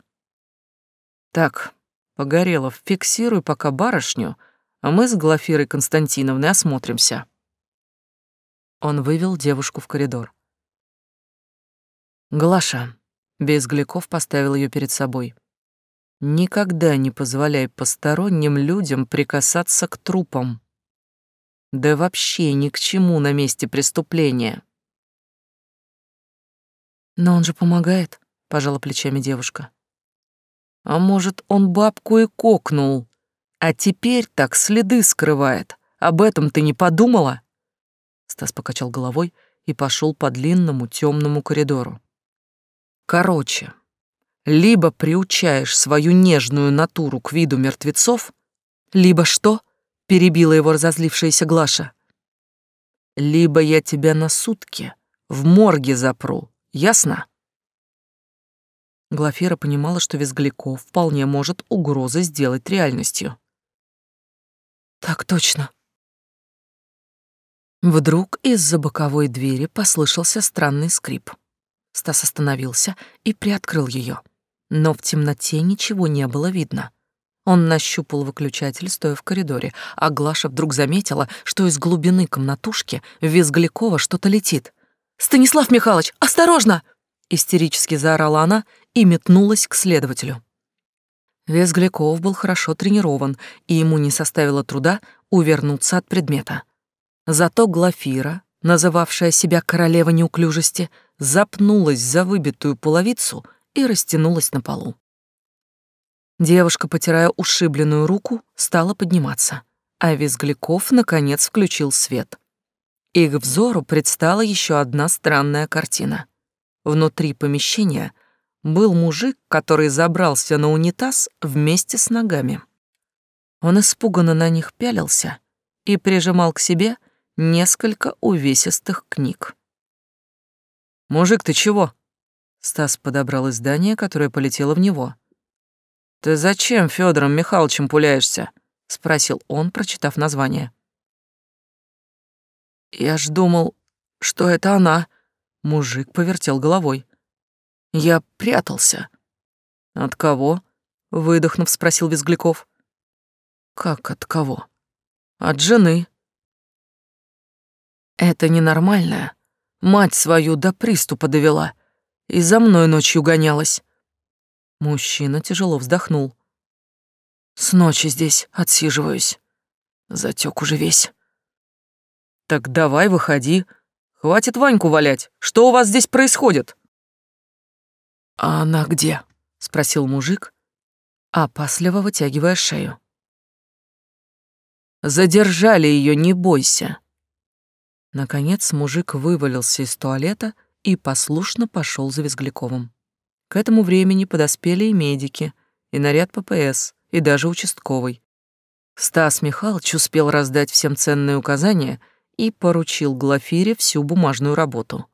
Так, Погорелов, фиксируй пока барышню, а мы с Глафирой Константиновной осмотримся. Он вывел девушку в коридор. Глаша, Безгляков поставил ее перед собой. Никогда не позволяй посторонним людям прикасаться к трупам. Да вообще ни к чему на месте преступления. Но он же помогает, пожала плечами девушка. А может, он бабку и кокнул, а теперь так следы скрывает. Об этом ты не подумала? Стас покачал головой и пошел по длинному темному коридору. Короче, либо приучаешь свою нежную натуру к виду мертвецов, либо что? перебила его разозлившаяся Глаша. Либо я тебя на сутки в морге запру, ясно? Глафира понимала, что Визгляков вполне может угрозы сделать реальностью. «Так точно». Вдруг из-за боковой двери послышался странный скрип. Стас остановился и приоткрыл ее, но в темноте ничего не было видно. Он нащупал выключатель, стоя в коридоре, а Глаша вдруг заметила, что из глубины комнатушки в Визглякова что-то летит. «Станислав Михайлович, осторожно!» истерически заорала она и метнулась к следователю. Весгляков был хорошо тренирован, и ему не составило труда увернуться от предмета. Зато Глафира, называвшая себя королева неуклюжести, запнулась за выбитую половицу и растянулась на полу. Девушка, потирая ушибленную руку, стала подниматься, а Визгляков наконец включил свет. Их взору предстала еще одна странная картина. Внутри помещения был мужик, который забрался на унитаз вместе с ногами. Он испуганно на них пялился и прижимал к себе несколько увесистых книг. «Мужик, ты чего?» Стас подобрал издание, которое полетело в него. «Ты зачем Федором Михайловичем пуляешься?» — спросил он, прочитав название. «Я ж думал, что это она», Мужик повертел головой. Я прятался. От кого? Выдохнув, спросил Визгляков. Как от кого? От жены. Это ненормальная. Мать свою до приступа довела. И за мной ночью гонялась. Мужчина тяжело вздохнул. С ночи здесь отсиживаюсь. Затек уже весь. Так давай выходи, Хватит Ваньку валять. Что у вас здесь происходит?» «А она где?» — спросил мужик, опасливо вытягивая шею. «Задержали ее, не бойся». Наконец мужик вывалился из туалета и послушно пошел за Визгляковым. К этому времени подоспели и медики, и наряд ППС, и даже участковый. Стас Михайлович успел раздать всем ценные указания — и поручил Глафире всю бумажную работу.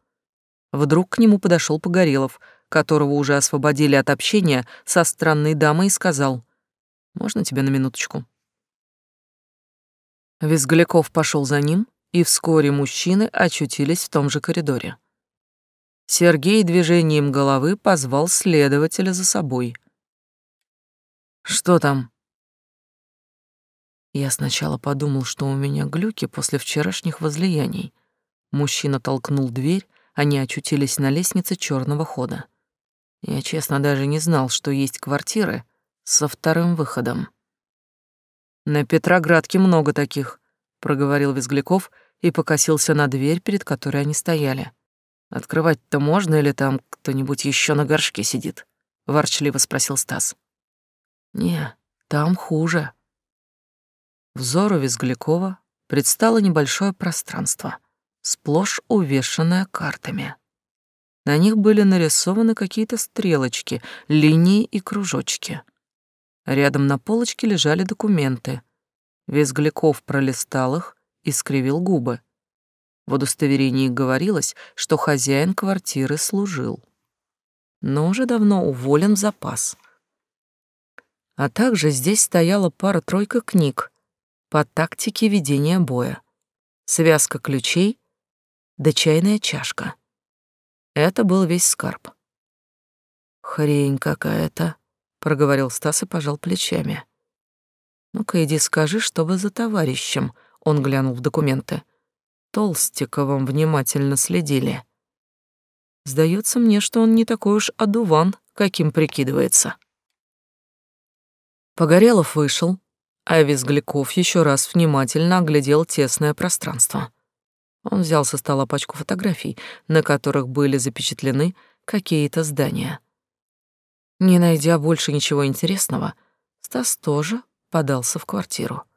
Вдруг к нему подошел Погорелов, которого уже освободили от общения со странной дамой, и сказал, «Можно тебя на минуточку?» Визгляков пошел за ним, и вскоре мужчины очутились в том же коридоре. Сергей движением головы позвал следователя за собой. «Что там?» Я сначала подумал, что у меня глюки после вчерашних возлияний. Мужчина толкнул дверь, они очутились на лестнице черного хода. Я, честно, даже не знал, что есть квартиры со вторым выходом. «На Петроградке много таких», — проговорил Визгляков и покосился на дверь, перед которой они стояли. Открывать-то можно или там кто-нибудь еще на горшке сидит? ворчливо спросил Стас. Не, там хуже. Взору Визглякова предстало небольшое пространство, сплошь увешанное картами. На них были нарисованы какие-то стрелочки, линии и кружочки. Рядом на полочке лежали документы. Визгляков пролистал их и скривил губы. В удостоверении говорилось, что хозяин квартиры служил. Но уже давно уволен в запас. А также здесь стояла пара-тройка книг по тактике ведения боя, связка ключей да чайная чашка. Это был весь скарб. «Хрень какая-то», — проговорил Стас и пожал плечами. «Ну-ка иди скажи, чтобы за товарищем», — он глянул в документы. Толстиковым внимательно следили. Сдается мне, что он не такой уж одуван, каким прикидывается. Погорелов вышел, а Визгляков еще раз внимательно оглядел тесное пространство. Он взял со стола пачку фотографий, на которых были запечатлены какие-то здания. Не найдя больше ничего интересного, Стас тоже подался в квартиру.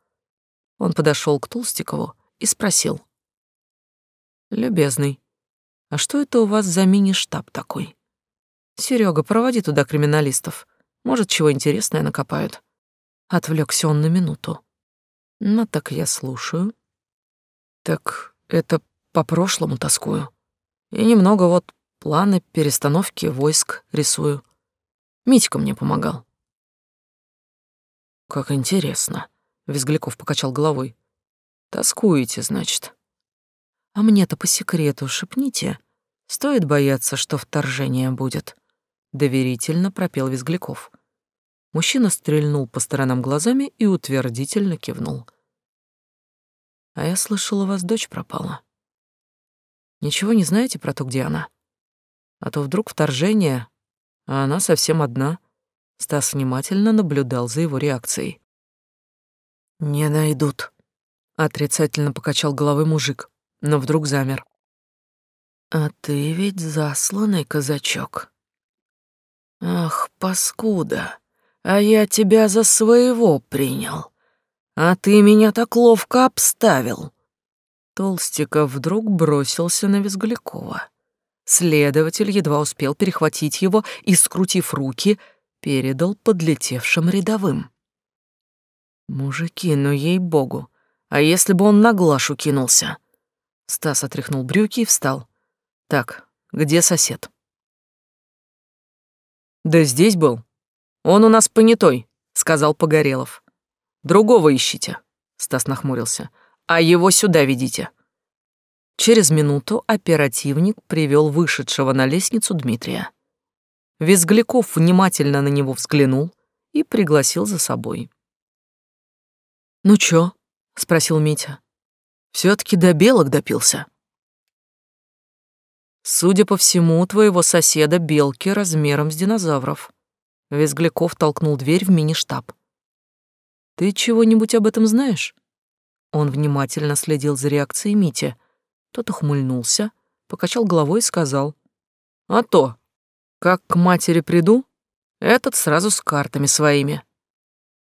Он подошел к Толстикову и спросил. «Любезный, а что это у вас за мини-штаб такой? Серега, проводи туда криминалистов. Может, чего интересное накопают». Отвлекся он на минуту. «Ну так я слушаю». «Так это по прошлому тоскую. И немного вот планы перестановки войск рисую. Митька мне помогал. Как интересно, Визгляков покачал головой. Тоскуете, значит. А мне-то по секрету шепните. Стоит бояться, что вторжение будет. Доверительно пропел Визгляков. Мужчина стрельнул по сторонам глазами и утвердительно кивнул. А я слышала, у вас дочь пропала. Ничего не знаете про то, где она? А то вдруг вторжение, а она совсем одна. Стас внимательно наблюдал за его реакцией. «Не найдут», — отрицательно покачал головой мужик, но вдруг замер. «А ты ведь засланный казачок». «Ах, паскуда, а я тебя за своего принял. А ты меня так ловко обставил. Толстиков вдруг бросился на Визглякова. Следователь едва успел перехватить его и, скрутив руки, передал подлетевшим рядовым. «Мужики, ну ей-богу, а если бы он на Глашу кинулся?» Стас отряхнул брюки и встал. «Так, где сосед?» «Да здесь был. Он у нас понятой», — сказал Погорелов. Другого ищите, Стас нахмурился. А его сюда ведите. Через минуту оперативник привел вышедшего на лестницу Дмитрия. Визгляков внимательно на него взглянул и пригласил за собой. «Ну чё?» — спросил Митя. все таки до белок допился». «Судя по всему, твоего соседа белки размером с динозавров». Визгляков толкнул дверь в мини-штаб. Ты чего-нибудь об этом знаешь? Он внимательно следил за реакцией Мити. Тот ухмыльнулся, покачал головой и сказал: "А то, как к матери приду, этот сразу с картами своими.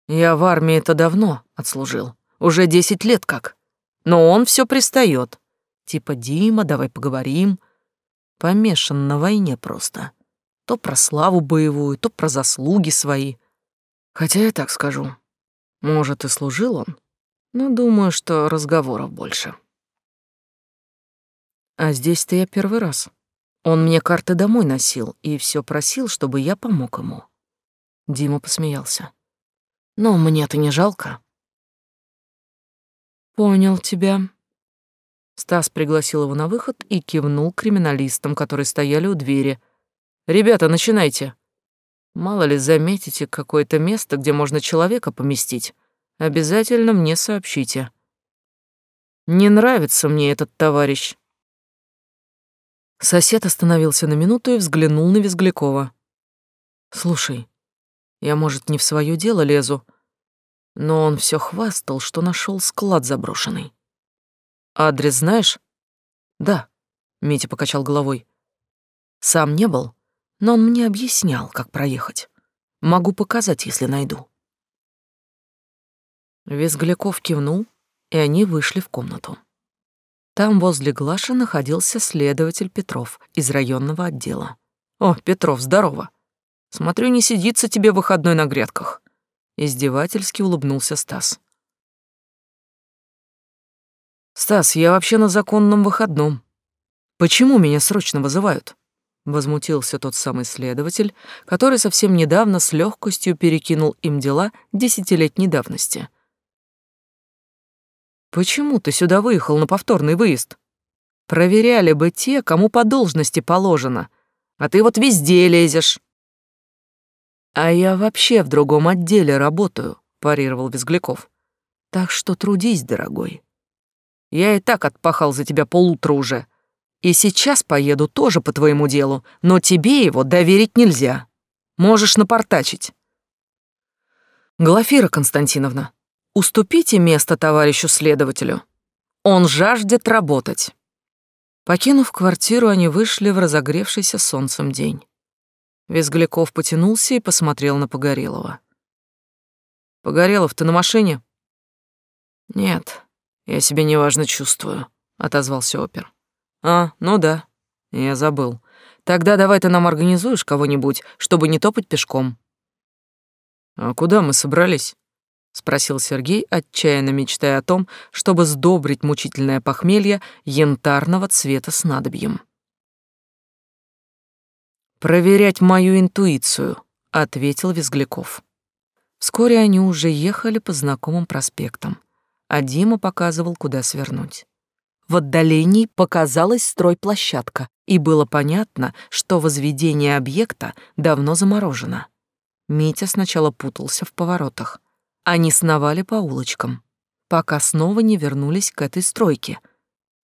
Я в армии это давно отслужил, уже десять лет как. Но он все пристает. Типа, Дима, давай поговорим. Помешан на войне просто. То про славу боевую, то про заслуги свои. Хотя я так скажу, может, и служил он, но думаю, что разговоров больше. А здесь-то я первый раз. Он мне карты домой носил и все просил, чтобы я помог ему. Дима посмеялся. Но мне-то не жалко. Понял тебя. Стас пригласил его на выход и кивнул криминалистам, которые стояли у двери. «Ребята, начинайте!» Мало ли, заметите какое-то место, где можно человека поместить, обязательно мне сообщите. Не нравится мне этот товарищ. Сосед остановился на минуту и взглянул на Визглякова. Слушай, я, может, не в свое дело лезу, но он все хвастал, что нашел склад заброшенный. Адрес знаешь? Да, Митя покачал головой. Сам не был, но он мне объяснял, как проехать. Могу показать, если найду. Визгляков кивнул, и они вышли в комнату. Там возле Глаши находился следователь Петров из районного отдела. «О, Петров, здорово! Смотрю, не сидится тебе выходной на грядках». Издевательски улыбнулся Стас. «Стас, я вообще на законном выходном. Почему меня срочно вызывают?» Возмутился тот самый следователь, который совсем недавно с легкостью перекинул им дела десятилетней давности. «Почему ты сюда выехал на повторный выезд? Проверяли бы те, кому по должности положено, а ты вот везде лезешь». «А я вообще в другом отделе работаю», — парировал Безгляков. «Так что трудись, дорогой. Я и так отпахал за тебя полутра уже. И сейчас поеду тоже по твоему делу, но тебе его доверить нельзя. Можешь напортачить». «Глафира Константиновна, уступите место товарищу следователю. Он жаждет работать». Покинув квартиру, они вышли в разогревшийся солнцем день. Визгляков потянулся и посмотрел на Погорелова. «Погорелов, ты на машине?» «Нет, я себя неважно чувствую», — отозвался опер. «А, ну да, я забыл. Тогда давай ты нам организуешь кого-нибудь, чтобы не топать пешком». «А куда мы собрались?» — спросил Сергей, отчаянно мечтая о том, чтобы сдобрить мучительное похмелье янтарного цвета снадобьем. «Проверять мою интуицию», — ответил Визгляков. Вскоре они уже ехали по знакомым проспектам, а Дима показывал, куда свернуть. В отдалении показалась стройплощадка, и было понятно, что возведение объекта давно заморожено. Митя сначала путался в поворотах. Они сновали по улочкам, пока снова не вернулись к этой стройке,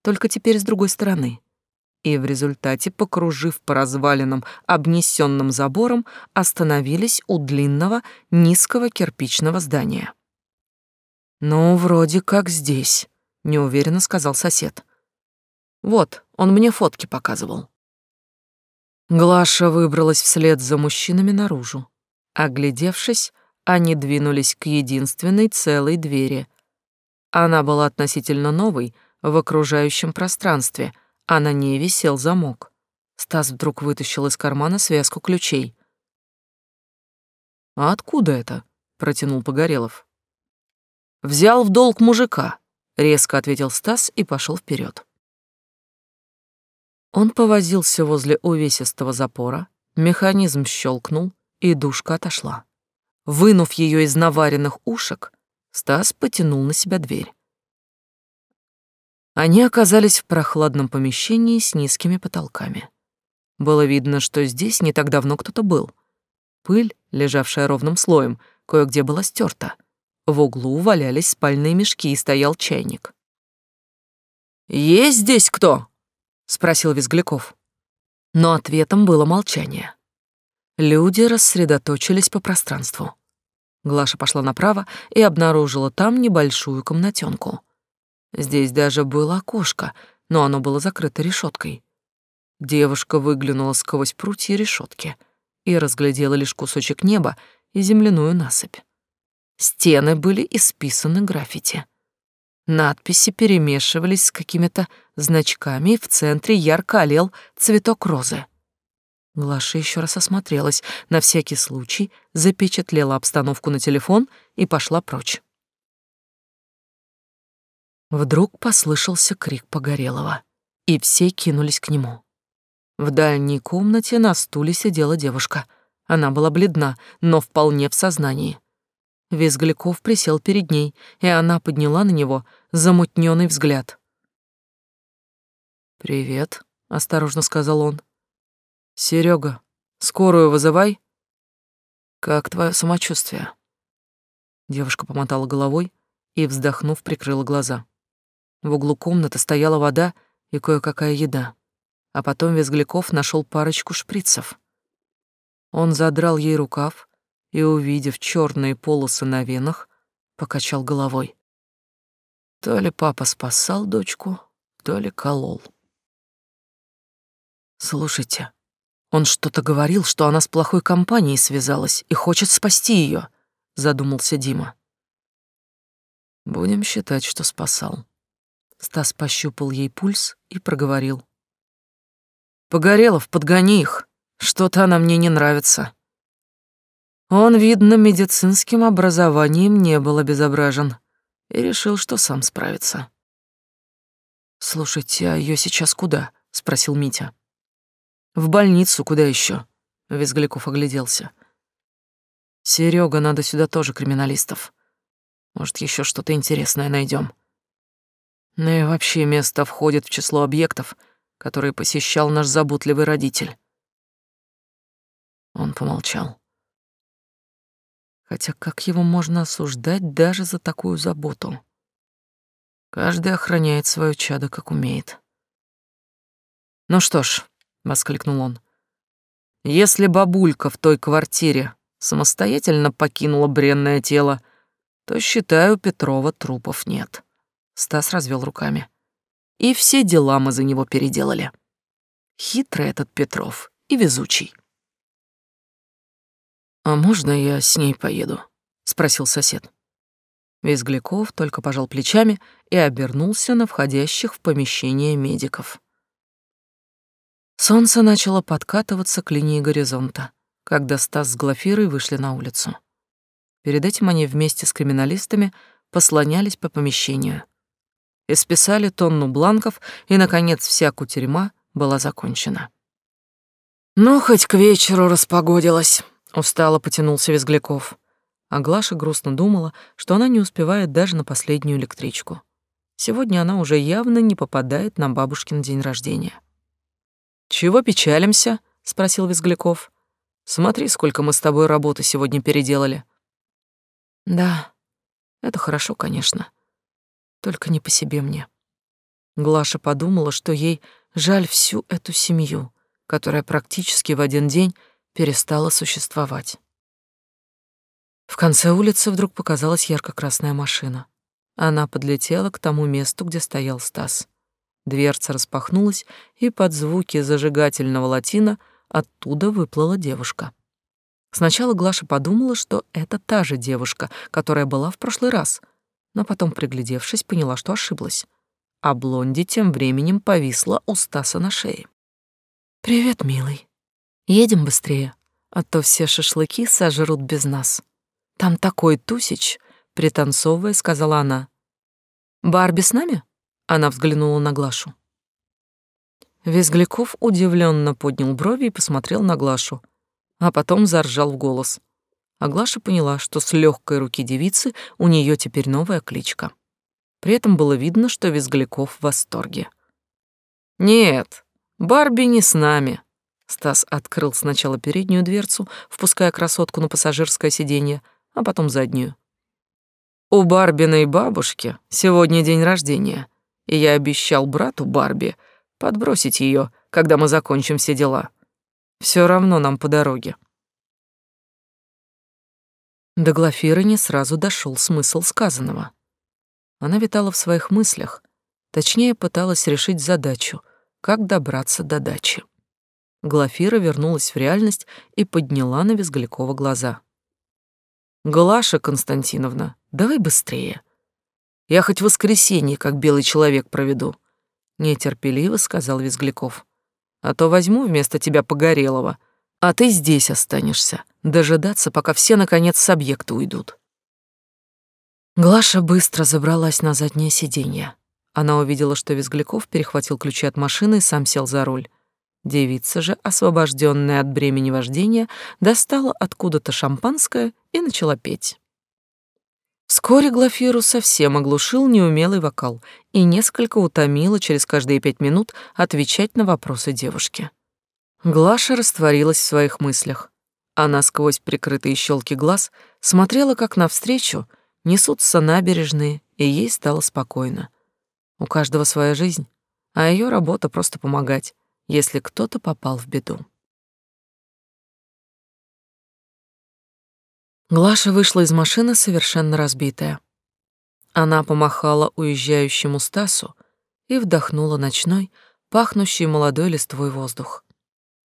только теперь с другой стороны и в результате, покружив по развалинам, обнесенным забором, остановились у длинного низкого кирпичного здания. «Ну, вроде как здесь», — неуверенно сказал сосед. «Вот, он мне фотки показывал». Глаша выбралась вслед за мужчинами наружу. Оглядевшись, они двинулись к единственной целой двери. Она была относительно новой в окружающем пространстве — а на ней висел замок. Стас вдруг вытащил из кармана связку ключей. «А откуда это?» — протянул Погорелов. «Взял в долг мужика», — резко ответил Стас и пошел вперед. Он повозился возле увесистого запора, механизм щелкнул, и душка отошла. Вынув ее из наваренных ушек, Стас потянул на себя дверь. Они оказались в прохладном помещении с низкими потолками. Было видно, что здесь не так давно кто-то был. Пыль, лежавшая ровным слоем, кое-где была стерта. В углу валялись спальные мешки и стоял чайник. «Есть здесь кто?» — спросил Визгляков. Но ответом было молчание. Люди рассредоточились по пространству. Глаша пошла направо и обнаружила там небольшую комнатенку. Здесь даже было окошко, но оно было закрыто решеткой. Девушка выглянула сквозь прутья решетки и разглядела лишь кусочек неба и земляную насыпь. Стены были исписаны граффити. Надписи перемешивались с какими-то значками, и в центре ярко олел цветок розы. Глаша еще раз осмотрелась, на всякий случай запечатлела обстановку на телефон и пошла прочь. Вдруг послышался крик Погорелова, и все кинулись к нему. В дальней комнате на стуле сидела девушка. Она была бледна, но вполне в сознании. Визгляков присел перед ней, и она подняла на него замутненный взгляд. «Привет», — осторожно сказал он. «Серега, скорую вызывай». «Как твое самочувствие?» Девушка помотала головой и, вздохнув, прикрыла глаза. В углу комнаты стояла вода и кое-какая еда. А потом Визгляков нашел парочку шприцев. Он задрал ей рукав и, увидев черные полосы на венах, покачал головой. То ли папа спасал дочку, то ли колол. Слушайте, он что-то говорил, что она с плохой компанией связалась и хочет спасти ее, задумался Дима. Будем считать, что спасал. Стас пощупал ей пульс и проговорил. «Погорелов, подгони их. Что-то она мне не нравится». Он, видно, медицинским образованием не был обезображен и решил, что сам справится. «Слушайте, а ее сейчас куда?» — спросил Митя. «В больницу, куда еще? Визгляков огляделся. Серега, надо сюда тоже криминалистов. Может, еще что-то интересное найдем. Ну и вообще место входит в число объектов, которые посещал наш заботливый родитель. Он помолчал. Хотя как его можно осуждать даже за такую заботу? Каждый охраняет свое чадо, как умеет. «Ну что ж», — воскликнул он, — «если бабулька в той квартире самостоятельно покинула бренное тело, то, считаю, Петрова трупов нет». Стас развел руками. «И все дела мы за него переделали. Хитрый этот Петров и везучий». «А можно я с ней поеду?» — спросил сосед. Визгляков только пожал плечами и обернулся на входящих в помещение медиков. Солнце начало подкатываться к линии горизонта, когда Стас с Глафирой вышли на улицу. Перед этим они вместе с криминалистами послонялись по помещению. Исписали тонну бланков, и, наконец, вся кутерьма была закончена. «Ну, хоть к вечеру распогодилось», Устало потянулся Визгляков. А Глаша грустно думала, что она не успевает даже на последнюю электричку. Сегодня она уже явно не попадает на бабушкин день рождения. «Чего печалимся?» — спросил Визгляков. «Смотри, сколько мы с тобой работы сегодня переделали». «Да, это хорошо, конечно. Только не по себе мне». Глаша подумала, что ей жаль всю эту семью, которая практически в один день перестала существовать. В конце улицы вдруг показалась ярко-красная машина. Она подлетела к тому месту, где стоял Стас. Дверца распахнулась, и под звуки зажигательного латина оттуда выплыла девушка. Сначала Глаша подумала, что это та же девушка, которая была в прошлый раз, но потом, приглядевшись, поняла, что ошиблась. А блонди тем временем повисла у Стаса на шее. «Привет, милый», Едем быстрее, а то все шашлыки сожрут без нас. Там такой тусич, пританцовывая, сказала она. Барби с нами? Она взглянула на Глашу. Визгляков удивленно поднял брови и посмотрел на Глашу, а потом заржал в голос. А Глаша поняла, что с легкой руки девицы у нее теперь новая кличка. При этом было видно, что Визгляков в восторге. «Нет, Барби не с нами», Стас открыл сначала переднюю дверцу, впуская красотку на пассажирское сиденье, а потом заднюю. «У Барбиной бабушки сегодня день рождения, и я обещал брату Барби подбросить ее, когда мы закончим все дела. Все равно нам по дороге». До Глафиры не сразу дошел смысл сказанного. Она витала в своих мыслях, точнее пыталась решить задачу, как добраться до дачи. Глафира вернулась в реальность и подняла на Визглякова глаза. «Глаша Константиновна, давай быстрее. Я хоть воскресенье, как белый человек, проведу», — нетерпеливо сказал Визгляков. «А то возьму вместо тебя Погорелого, а ты здесь останешься, дожидаться, пока все, наконец, с объекта уйдут». Глаша быстро забралась на заднее сиденье. Она увидела, что Визгляков перехватил ключи от машины и сам сел за руль. Девица же, освобожденная от бремени вождения, достала откуда-то шампанское и начала петь. Вскоре Глафиру совсем оглушил неумелый вокал и несколько утомило через каждые пять минут отвечать на вопросы девушки. Глаша растворилась в своих мыслях. Она сквозь прикрытые щелки глаз смотрела, как навстречу несутся набережные, и ей стало спокойно. У каждого своя жизнь, а ее работа просто помогать, если кто-то попал в беду. Глаша вышла из машины совершенно разбитая. Она помахала уезжающему Стасу и вдохнула ночной, пахнущий молодой листвой воздух.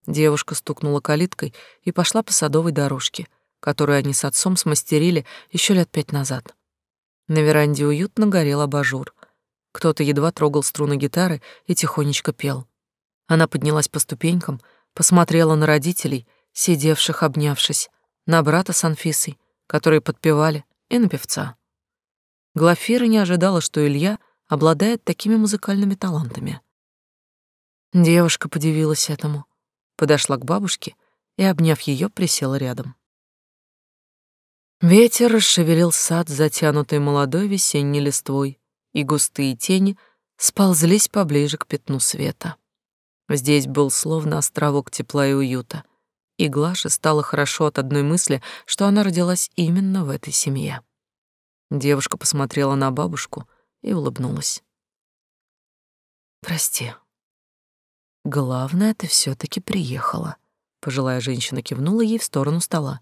Девушка стукнула калиткой и пошла по садовой дорожке, которую они с отцом смастерили еще лет пять назад. На веранде уютно горел абажур. Кто-то едва трогал струны гитары и тихонечко пел. Она поднялась по ступенькам, посмотрела на родителей, сидевших, обнявшись, на брата с Анфисой, которые подпевали, и на певца. Глафира не ожидала, что Илья обладает такими музыкальными талантами. Девушка подивилась этому, подошла к бабушке и, обняв ее, присела рядом. Ветер расшевелил сад, затянутый молодой весенней листвой, и густые тени сползлись поближе к пятну света. Здесь был словно островок тепла и уюта, и Глаше стало хорошо от одной мысли, что она родилась именно в этой семье. Девушка посмотрела на бабушку и улыбнулась. «Прости. Главное, ты все таки приехала». Пожилая женщина кивнула ей в сторону стола.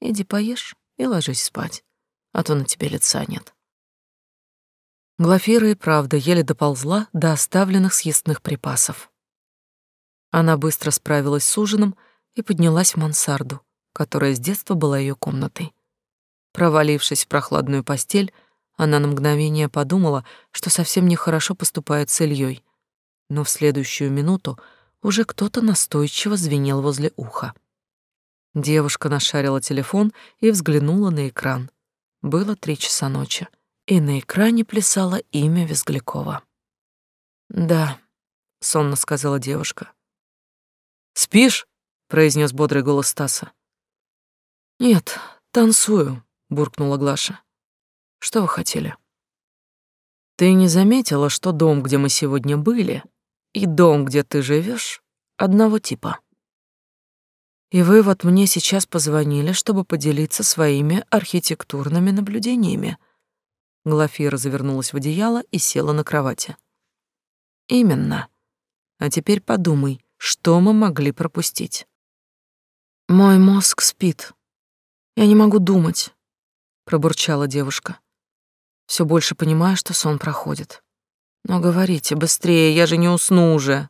«Иди поешь и ложись спать, а то на тебе лица нет». Глафира и правда еле доползла до оставленных съестных припасов. Она быстро справилась с ужином и поднялась в мансарду, которая с детства была ее комнатой. Провалившись в прохладную постель, она на мгновение подумала, что совсем нехорошо поступает с Ильей, но в следующую минуту уже кто-то настойчиво звенел возле уха. Девушка нашарила телефон и взглянула на экран. Было три часа ночи, и на экране плясало имя Визглякова. «Да», — сонно сказала девушка. «Спишь?» — произнес бодрый голос Стаса. «Нет, танцую», — буркнула Глаша. «Что вы хотели?» «Ты не заметила, что дом, где мы сегодня были, и дом, где ты живешь, одного типа?» И вы вот мне сейчас позвонили, чтобы поделиться своими архитектурными наблюдениями. Глафира завернулась в одеяло и села на кровати. Именно. А теперь подумай, что мы могли пропустить. Мой мозг спит. Я не могу думать, пробурчала девушка. Все больше понимаю, что сон проходит. Но говорите быстрее, я же не усну уже.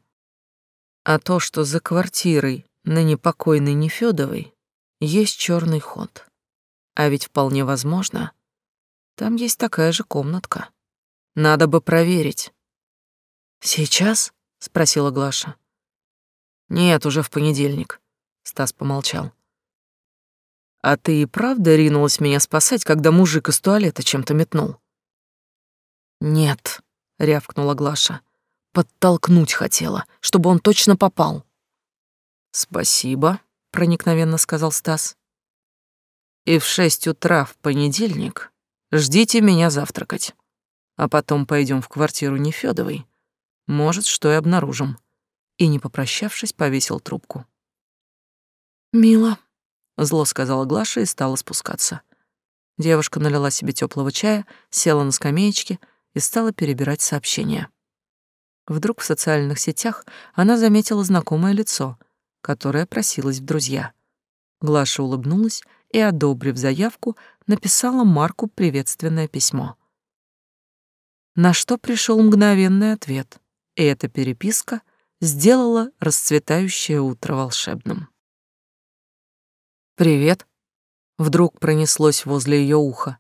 А то, что за квартирой на непокойной Нефёдовой есть черный ход. А ведь вполне возможно, там есть такая же комнатка. Надо бы проверить. Сейчас? спросила Глаша. Нет, уже в понедельник. Стас помолчал. А ты и правда ринулась меня спасать, когда мужик из туалета чем-то метнул? Нет, рявкнула Глаша. Подтолкнуть хотела, чтобы он точно попал. Спасибо, проникновенно сказал Стас. И в шесть утра в понедельник ждите меня завтракать. А потом пойдем в квартиру Нефёдовой. Может, что и обнаружим и, не попрощавшись, повесил трубку. «Мило», — зло сказала Глаша и стала спускаться. Девушка налила себе теплого чая, села на скамеечке и стала перебирать сообщения. Вдруг в социальных сетях она заметила знакомое лицо, которое просилось в друзья. Глаша улыбнулась и, одобрив заявку, написала Марку приветственное письмо. На что пришел мгновенный ответ, и эта переписка сделала расцветающее утро волшебным. «Привет!» — вдруг пронеслось возле ее уха,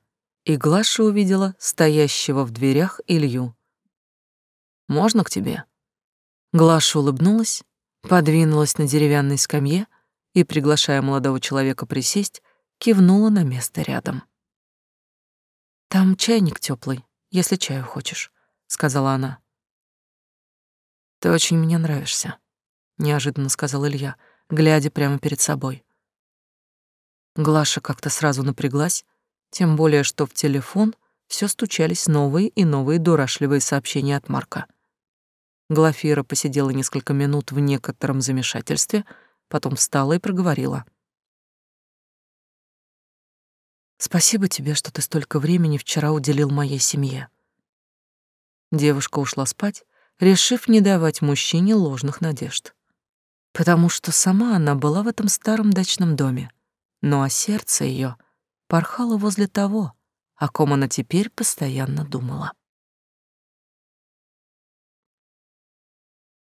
и Глаша увидела стоящего в дверях Илью. «Можно к тебе?» Глаша улыбнулась, подвинулась на деревянной скамье и, приглашая молодого человека присесть, кивнула на место рядом. «Там чайник теплый, если чаю хочешь», — сказала она. Ты очень мне нравишься, неожиданно сказал Илья, глядя прямо перед собой. Глаша как-то сразу напряглась, тем более что в телефон все стучались новые и новые дурашливые сообщения от Марка. Глафира посидела несколько минут в некотором замешательстве, потом встала и проговорила. «Спасибо тебе, что ты столько времени вчера уделил моей семье». Девушка ушла спать, решив не давать мужчине ложных надежд. Потому что сама она была в этом старом дачном доме, ну а сердце ее порхало возле того, о ком она теперь постоянно думала.